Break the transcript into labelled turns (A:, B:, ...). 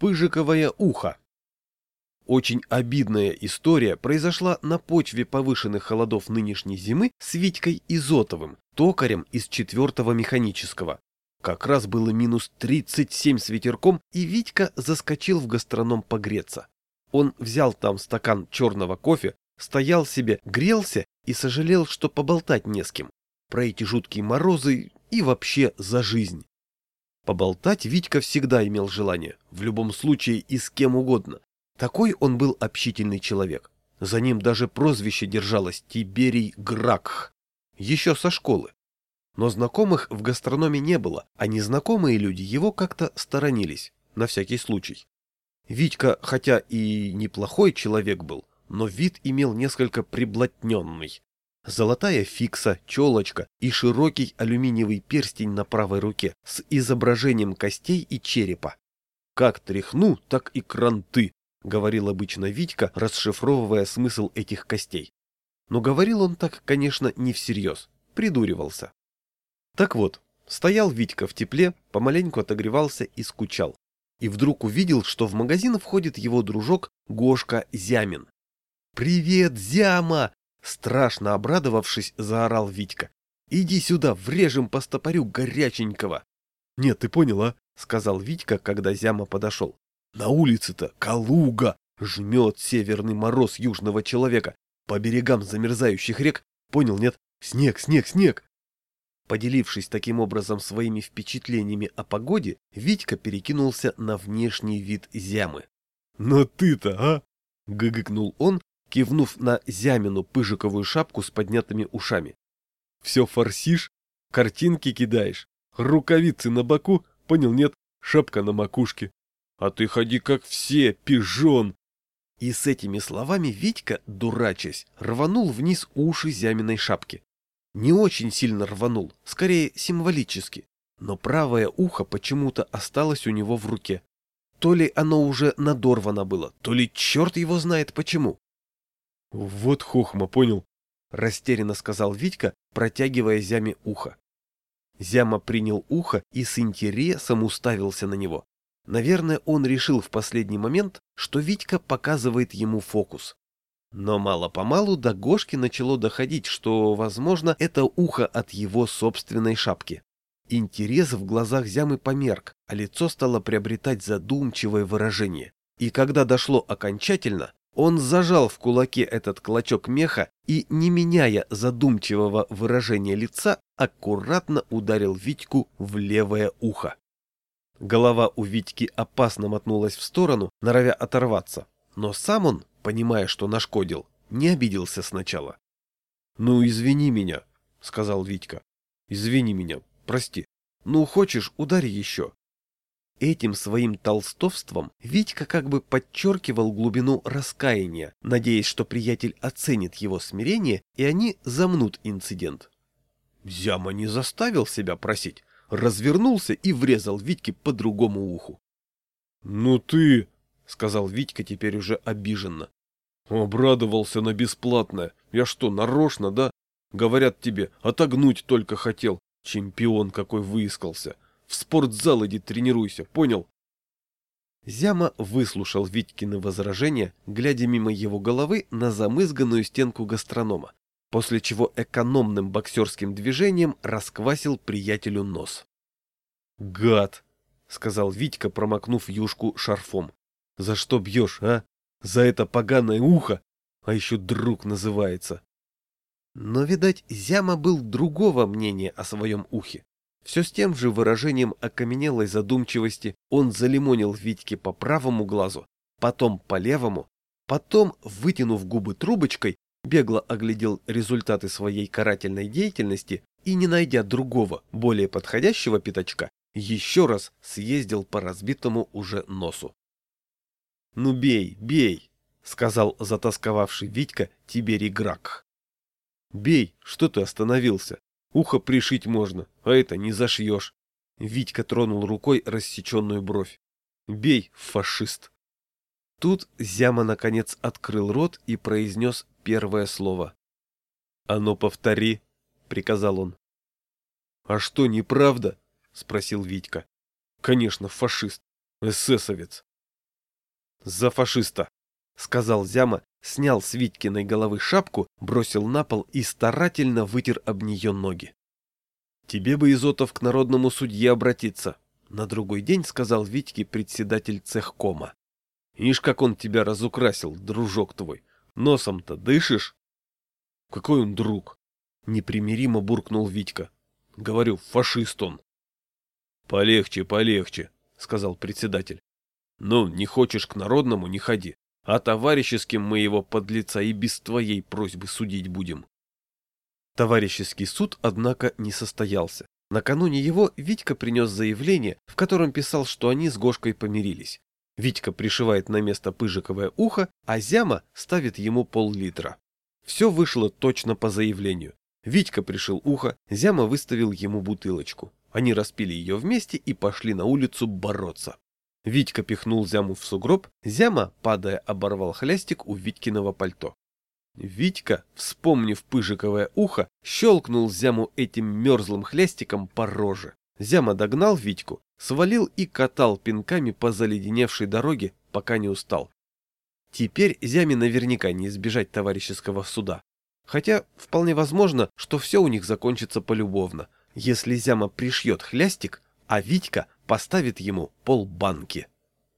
A: Пыжиковое ухо. Очень обидная история произошла на почве повышенных холодов нынешней зимы с Витькой Изотовым, токарем из четвертого механического. Как раз было минус 37 с ветерком, и Витька заскочил в гастроном погреться. Он взял там стакан черного кофе, стоял себе, грелся и сожалел, что поболтать не с кем. Про эти жуткие морозы и вообще за жизнь. Поболтать Витька всегда имел желание, в любом случае и с кем угодно. Такой он был общительный человек. За ним даже прозвище держалось Тиберий Гракх. Еще со школы. Но знакомых в гастрономе не было, а незнакомые люди его как-то сторонились, на всякий случай. Витька, хотя и неплохой человек был, но вид имел несколько приблотненный. Золотая фикса, челочка и широкий алюминиевый перстень на правой руке с изображением костей и черепа. «Как тряхну, так и кранты», — говорил обычно Витька, расшифровывая смысл этих костей. Но говорил он так, конечно, не всерьез, придуривался. Так вот, стоял Витька в тепле, помаленьку отогревался и скучал. И вдруг увидел, что в магазин входит его дружок Гошка Зямин. «Привет, Зяма!» Страшно обрадовавшись, заорал Витька. «Иди сюда, врежем по стопорю горяченького!» «Нет, ты понял, а?» — сказал Витька, когда Зяма подошел. «На улице-то Калуга! Жмет северный мороз южного человека. По берегам замерзающих рек. Понял, нет? Снег, снег, снег!» Поделившись таким образом своими впечатлениями о погоде, Витька перекинулся на внешний вид зямы. «Но ты-то, а?» — гыгыкнул он, кивнув на зямину пыжиковую шапку с поднятыми ушами. «Все форсишь? Картинки кидаешь? Рукавицы на боку? Понял, нет? Шапка на макушке. А ты ходи как все, пижон!» И с этими словами Витька, дурачась, рванул вниз уши зяминой шапки. Не очень сильно рванул, скорее символически, но правое ухо почему-то осталось у него в руке. То ли оно уже надорвано было, то ли черт его знает почему. «Вот хохма, понял?» — растерянно сказал Витька, протягивая Зяме ухо. Зяма принял ухо и с интересом уставился на него. Наверное, он решил в последний момент, что Витька показывает ему фокус. Но мало-помалу до Гошки начало доходить, что, возможно, это ухо от его собственной шапки. Интерес в глазах Зямы померк, а лицо стало приобретать задумчивое выражение. И когда дошло окончательно, он зажал в кулаке этот клочок меха и, не меняя задумчивого выражения лица, аккуратно ударил Витьку в левое ухо. Голова у Витьки опасно мотнулась в сторону, норовя оторваться, но сам он понимая, что нашкодил, не обиделся сначала. — Ну, извини меня, — сказал Витька. — Извини меня, прости. Ну, хочешь, ударь еще. Этим своим толстовством Витька как бы подчеркивал глубину раскаяния, надеясь, что приятель оценит его смирение, и они замнут инцидент. Зяма не заставил себя просить, развернулся и врезал Витьке по другому уху. — Ну ты, — сказал Витька теперь уже обиженно. Обрадовался на бесплатное. Я что, нарочно, да? Говорят тебе, отогнуть только хотел. Чемпион какой выискался. В спортзал иди тренируйся, понял? Зяма выслушал Витькины возражения, глядя мимо его головы на замызганную стенку гастронома, после чего экономным боксерским движением расквасил приятелю нос. «Гад!» — сказал Витька, промокнув юшку шарфом. За что бьешь, а? За это поганое ухо? А еще друг называется. Но, видать, Зяма был другого мнения о своем ухе. Все с тем же выражением окаменелой задумчивости он залимонил Витьке по правому глазу, потом по левому, потом, вытянув губы трубочкой, бегло оглядел результаты своей карательной деятельности и, не найдя другого, более подходящего пятачка, еще раз съездил по разбитому уже носу. «Ну бей, бей!» — сказал затасковавший Витька Тиберий Грак. «Бей, что ты остановился? Ухо пришить можно, а это не зашьешь». Витька тронул рукой рассеченную бровь. «Бей, фашист!» Тут Зяма наконец открыл рот и произнес первое слово. «А ну повтори!» — приказал он. «А что, неправда?» — спросил Витька. «Конечно, фашист, эсэсовец. За фашиста, сказал Зяма, снял с Витькиной головы шапку, бросил на пол и старательно вытер об нее ноги. Тебе бы, Изотов, к народному судье обратиться. На другой день сказал Витьке председатель цехкома. Ишь, как он тебя разукрасил, дружок твой. Носом-то дышишь? Какой он друг? Непримиримо буркнул Витька. Говорю, фашист он. Полегче, полегче, сказал председатель. Ну, не хочешь к народному, не ходи. А товарищеским мы его подлеца и без твоей просьбы судить будем. Товарищеский суд, однако, не состоялся. Накануне его Витька принес заявление, в котором писал, что они с Гошкой помирились. Витька пришивает на место пыжиковое ухо, а Зяма ставит ему пол-литра. Все вышло точно по заявлению. Витька пришил ухо, Зяма выставил ему бутылочку. Они распили ее вместе и пошли на улицу бороться. Витька пихнул Зяму в сугроб, Зяма, падая, оборвал хлястик у Витькиного пальто. Витька, вспомнив пыжиковое ухо, щелкнул Зяму этим мерзлым хлястиком по роже. Зяма догнал Витьку, свалил и катал пинками по заледеневшей дороге, пока не устал. Теперь Зяме наверняка не избежать товарищеского суда. Хотя вполне возможно, что все у них закончится полюбовно, если Зяма пришьет хлястик, а Витька поставит ему полбанки.